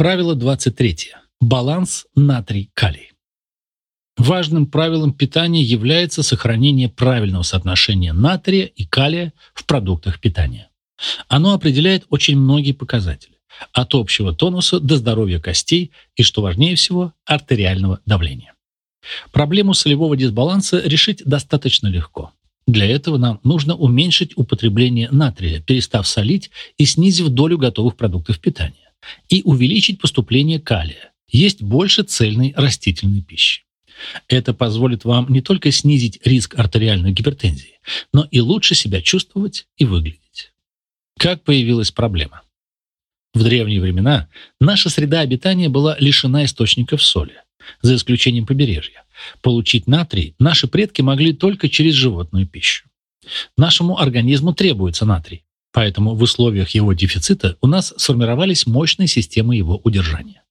Правило 23. Баланс натрий-калий. Важным правилом питания является сохранение правильного соотношения натрия и калия в продуктах питания. Оно определяет очень многие показатели, от общего тонуса до здоровья костей и, что важнее всего, артериального давления. Проблему солевого дисбаланса решить достаточно легко. Для этого нам нужно уменьшить употребление натрия, перестав солить и снизив долю готовых продуктов питания, и увеличить поступление калия, есть больше цельной растительной пищи. Это позволит вам не только снизить риск артериальной гипертензии, но и лучше себя чувствовать и выглядеть. Как появилась проблема? В древние времена наша среда обитания была лишена источников соли, за исключением побережья. Получить натрий наши предки могли только через животную пищу. Нашему организму требуется натрий, поэтому в условиях его дефицита у нас сформировались мощные системы его удержания.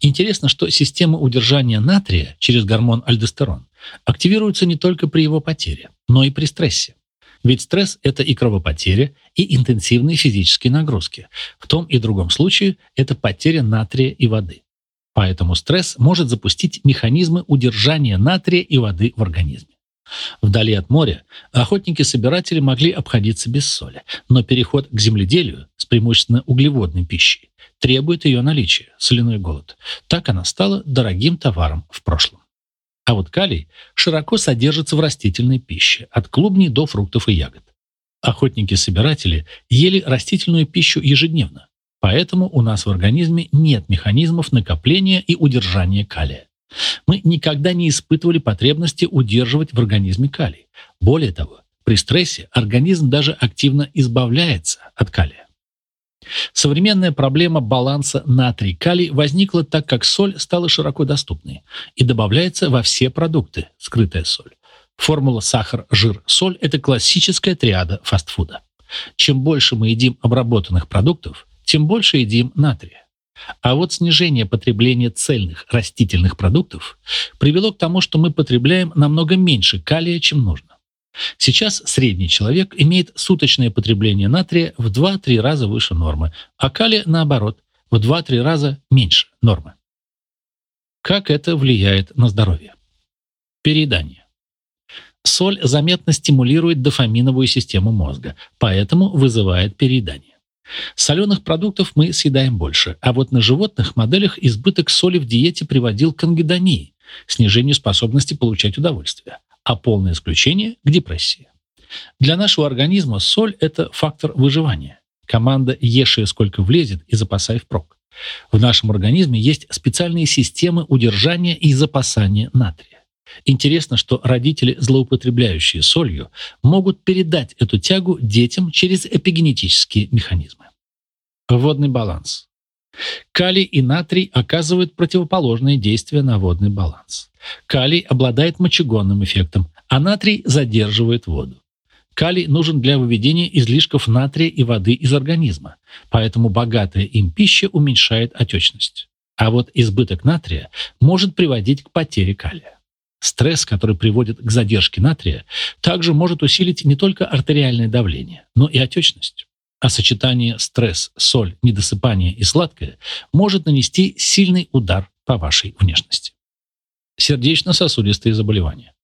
Интересно, что система удержания натрия через гормон альдостерон активируется не только при его потере, но и при стрессе. Ведь стресс – это и кровопотеря, и интенсивные физические нагрузки. В том и другом случае это потеря натрия и воды. Поэтому стресс может запустить механизмы удержания натрия и воды в организме. Вдали от моря охотники-собиратели могли обходиться без соли, но переход к земледелию с преимущественно углеводной пищей требует ее наличия, соляной голод. Так она стала дорогим товаром в прошлом. А вот калий широко содержится в растительной пище, от клубней до фруктов и ягод. Охотники-собиратели ели растительную пищу ежедневно, Поэтому у нас в организме нет механизмов накопления и удержания калия. Мы никогда не испытывали потребности удерживать в организме калий. Более того, при стрессе организм даже активно избавляется от калия. Современная проблема баланса натрий-калий возникла так, как соль стала широко доступной и добавляется во все продукты, скрытая соль. Формула сахар, жир, соль – это классическая триада фастфуда. Чем больше мы едим обработанных продуктов, тем больше едим натрия. А вот снижение потребления цельных растительных продуктов привело к тому, что мы потребляем намного меньше калия, чем нужно. Сейчас средний человек имеет суточное потребление натрия в 2-3 раза выше нормы, а калия, наоборот, в 2-3 раза меньше нормы. Как это влияет на здоровье? Переедание. Соль заметно стимулирует дофаминовую систему мозга, поэтому вызывает переедание. Соленых продуктов мы съедаем больше, а вот на животных моделях избыток соли в диете приводил к ангидонии, снижению способности получать удовольствие, а полное исключение – к депрессии. Для нашего организма соль – это фактор выживания. Команда «Ешь сколько влезет» и запасай впрок. В нашем организме есть специальные системы удержания и запасания натрия. Интересно, что родители, злоупотребляющие солью, могут передать эту тягу детям через эпигенетические механизмы. Водный баланс. Калий и натрий оказывают противоположное действие на водный баланс. Калий обладает мочегонным эффектом, а натрий задерживает воду. Калий нужен для выведения излишков натрия и воды из организма, поэтому богатая им пища уменьшает отечность. А вот избыток натрия может приводить к потере калия. Стресс, который приводит к задержке натрия, также может усилить не только артериальное давление, но и отечность. А сочетание стресс, соль, недосыпание и сладкое может нанести сильный удар по вашей внешности. Сердечно-сосудистые заболевания.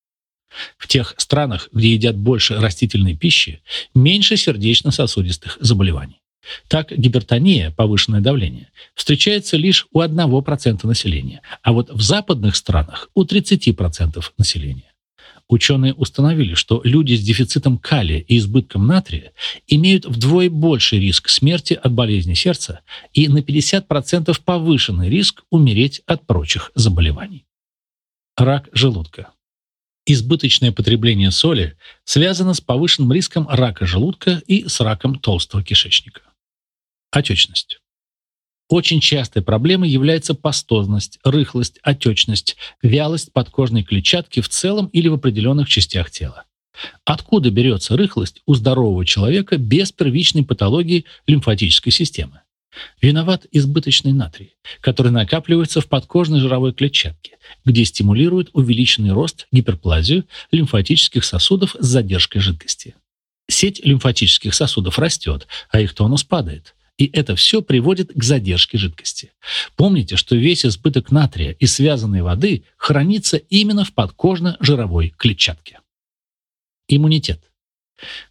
В тех странах, где едят больше растительной пищи, меньше сердечно-сосудистых заболеваний. Так гипертония, повышенное давление, встречается лишь у 1% населения, а вот в западных странах у 30% населения. Ученые установили, что люди с дефицитом калия и избытком натрия имеют вдвое больший риск смерти от болезни сердца и на 50% повышенный риск умереть от прочих заболеваний. Рак желудка. Избыточное потребление соли связано с повышенным риском рака желудка и с раком толстого кишечника. Отечность. Очень частой проблемой является пастозность, рыхлость, отечность, вялость подкожной клетчатки в целом или в определенных частях тела. Откуда берется рыхлость у здорового человека без первичной патологии лимфатической системы? Виноват избыточный натрий, который накапливается в подкожной жировой клетчатке, где стимулирует увеличенный рост, гиперплазию лимфатических сосудов с задержкой жидкости. Сеть лимфатических сосудов растет, а их тонус падает – И это все приводит к задержке жидкости. Помните, что весь избыток натрия и связанной воды хранится именно в подкожно-жировой клетчатке. Иммунитет.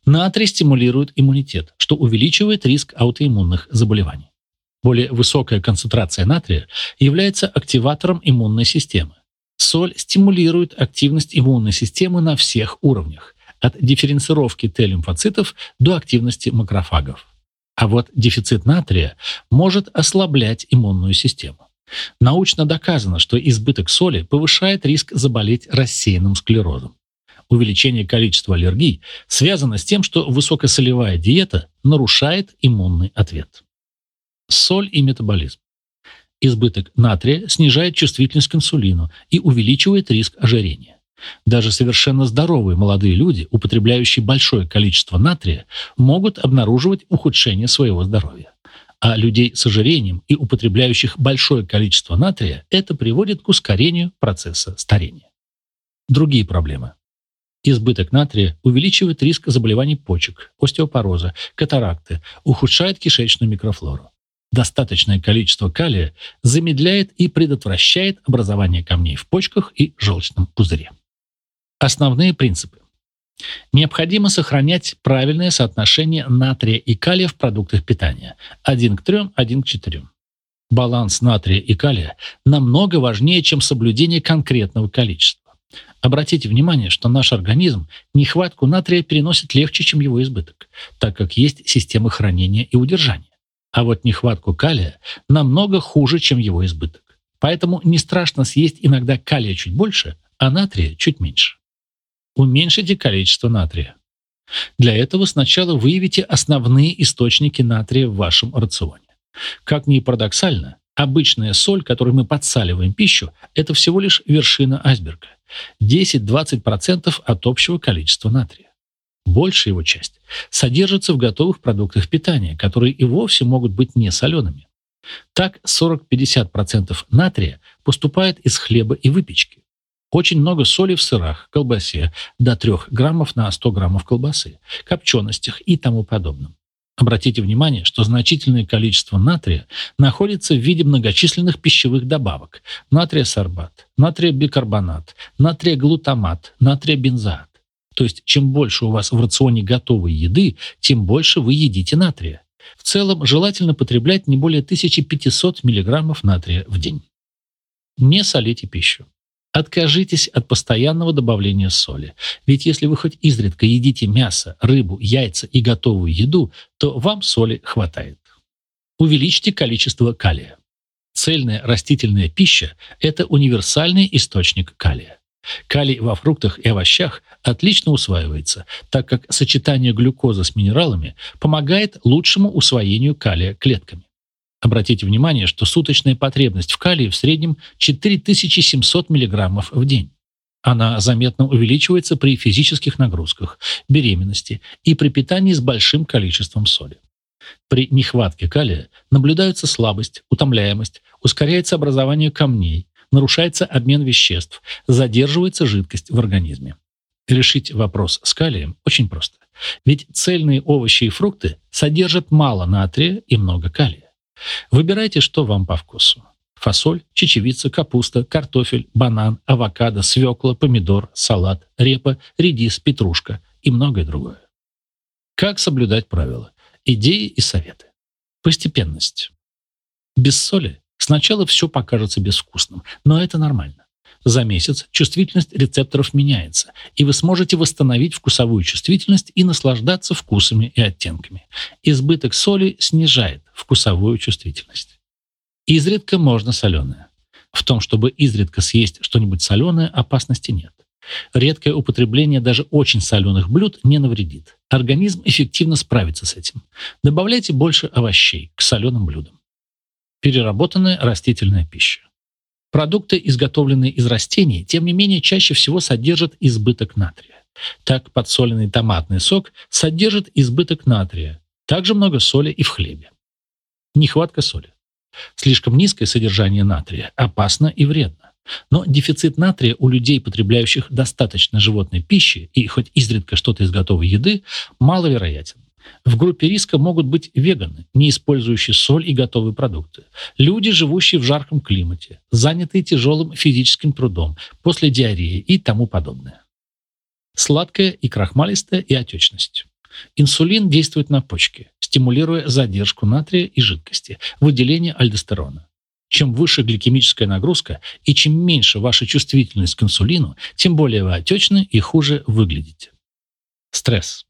Натрий стимулирует иммунитет, что увеличивает риск аутоиммунных заболеваний. Более высокая концентрация натрия является активатором иммунной системы. Соль стимулирует активность иммунной системы на всех уровнях, от дифференцировки Т-лимфоцитов до активности макрофагов. А вот дефицит натрия может ослаблять иммунную систему. Научно доказано, что избыток соли повышает риск заболеть рассеянным склерозом. Увеличение количества аллергий связано с тем, что высокосолевая диета нарушает иммунный ответ. Соль и метаболизм. Избыток натрия снижает чувствительность к инсулину и увеличивает риск ожирения. Даже совершенно здоровые молодые люди, употребляющие большое количество натрия, могут обнаруживать ухудшение своего здоровья. А людей с ожирением и употребляющих большое количество натрия это приводит к ускорению процесса старения. Другие проблемы. Избыток натрия увеличивает риск заболеваний почек, остеопороза, катаракты, ухудшает кишечную микрофлору. Достаточное количество калия замедляет и предотвращает образование камней в почках и желчном пузыре. Основные принципы. Необходимо сохранять правильное соотношение натрия и калия в продуктах питания 1 к 3, 1 к 4. Баланс натрия и калия намного важнее, чем соблюдение конкретного количества. Обратите внимание, что наш организм нехватку натрия переносит легче, чем его избыток, так как есть системы хранения и удержания. А вот нехватку калия намного хуже, чем его избыток. Поэтому не страшно съесть иногда калия чуть больше, а натрия чуть меньше. Уменьшите количество натрия. Для этого сначала выявите основные источники натрия в вашем рационе. Как ни парадоксально, обычная соль, которой мы подсаливаем пищу, это всего лишь вершина айсберга. 10-20% от общего количества натрия. Большая его часть содержится в готовых продуктах питания, которые и вовсе могут быть не солеными. Так 40-50% натрия поступает из хлеба и выпечки. Очень много соли в сырах, колбасе, до 3 граммов на 100 граммов колбасы, копченостях и тому подобном. Обратите внимание, что значительное количество натрия находится в виде многочисленных пищевых добавок. Натрия-сорбат, натрия-бикарбонат, натрия-глутамат, натрия-бензоат. То есть, чем больше у вас в рационе готовой еды, тем больше вы едите натрия. В целом, желательно потреблять не более 1500 мг натрия в день. Не солите пищу. Откажитесь от постоянного добавления соли. Ведь если вы хоть изредка едите мясо, рыбу, яйца и готовую еду, то вам соли хватает. Увеличьте количество калия. Цельная растительная пища – это универсальный источник калия. Калий во фруктах и овощах отлично усваивается, так как сочетание глюкозы с минералами помогает лучшему усвоению калия клетками. Обратите внимание, что суточная потребность в калии в среднем 4700 мг в день. Она заметно увеличивается при физических нагрузках, беременности и при питании с большим количеством соли. При нехватке калия наблюдается слабость, утомляемость, ускоряется образование камней, нарушается обмен веществ, задерживается жидкость в организме. Решить вопрос с калием очень просто. Ведь цельные овощи и фрукты содержат мало натрия и много калия. Выбирайте, что вам по вкусу. Фасоль, чечевица, капуста, картофель, банан, авокадо, свекла, помидор, салат, репа, редис, петрушка и многое другое. Как соблюдать правила? Идеи и советы. Постепенность. Без соли Сначала все покажется безвкусным, но это нормально. За месяц чувствительность рецепторов меняется, и вы сможете восстановить вкусовую чувствительность и наслаждаться вкусами и оттенками. Избыток соли снижает вкусовую чувствительность. Изредка можно соленое. В том, чтобы изредка съесть что-нибудь соленое, опасности нет. Редкое употребление даже очень соленых блюд не навредит. Организм эффективно справится с этим. Добавляйте больше овощей к соленым блюдам переработанная растительная пища. Продукты, изготовленные из растений, тем не менее чаще всего содержат избыток натрия. Так подсоленный томатный сок содержит избыток натрия. Также много соли и в хлебе. Нехватка соли. Слишком низкое содержание натрия опасно и вредно. Но дефицит натрия у людей, потребляющих достаточно животной пищи и хоть изредка что-то из готовой еды, маловероятен. В группе риска могут быть веганы, не использующие соль и готовые продукты, люди, живущие в жарком климате, занятые тяжелым физическим трудом, после диареи и тому подобное. Сладкое и крахмалистое и отечность. Инсулин действует на почки, стимулируя задержку натрия и жидкости, выделение альдостерона. Чем выше гликемическая нагрузка и чем меньше ваша чувствительность к инсулину, тем более вы отечны и хуже выглядите. Стресс.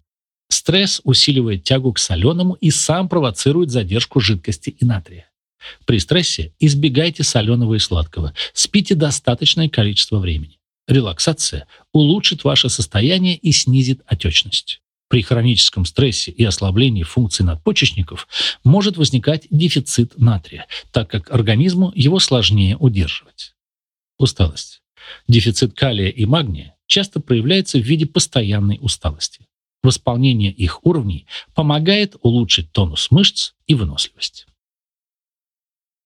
Стресс усиливает тягу к соленому и сам провоцирует задержку жидкости и натрия. При стрессе избегайте соленого и сладкого, спите достаточное количество времени. Релаксация улучшит ваше состояние и снизит отечность. При хроническом стрессе и ослаблении функций надпочечников может возникать дефицит натрия, так как организму его сложнее удерживать. Усталость. Дефицит калия и магния часто проявляется в виде постоянной усталости. Восполнение их уровней помогает улучшить тонус мышц и выносливость.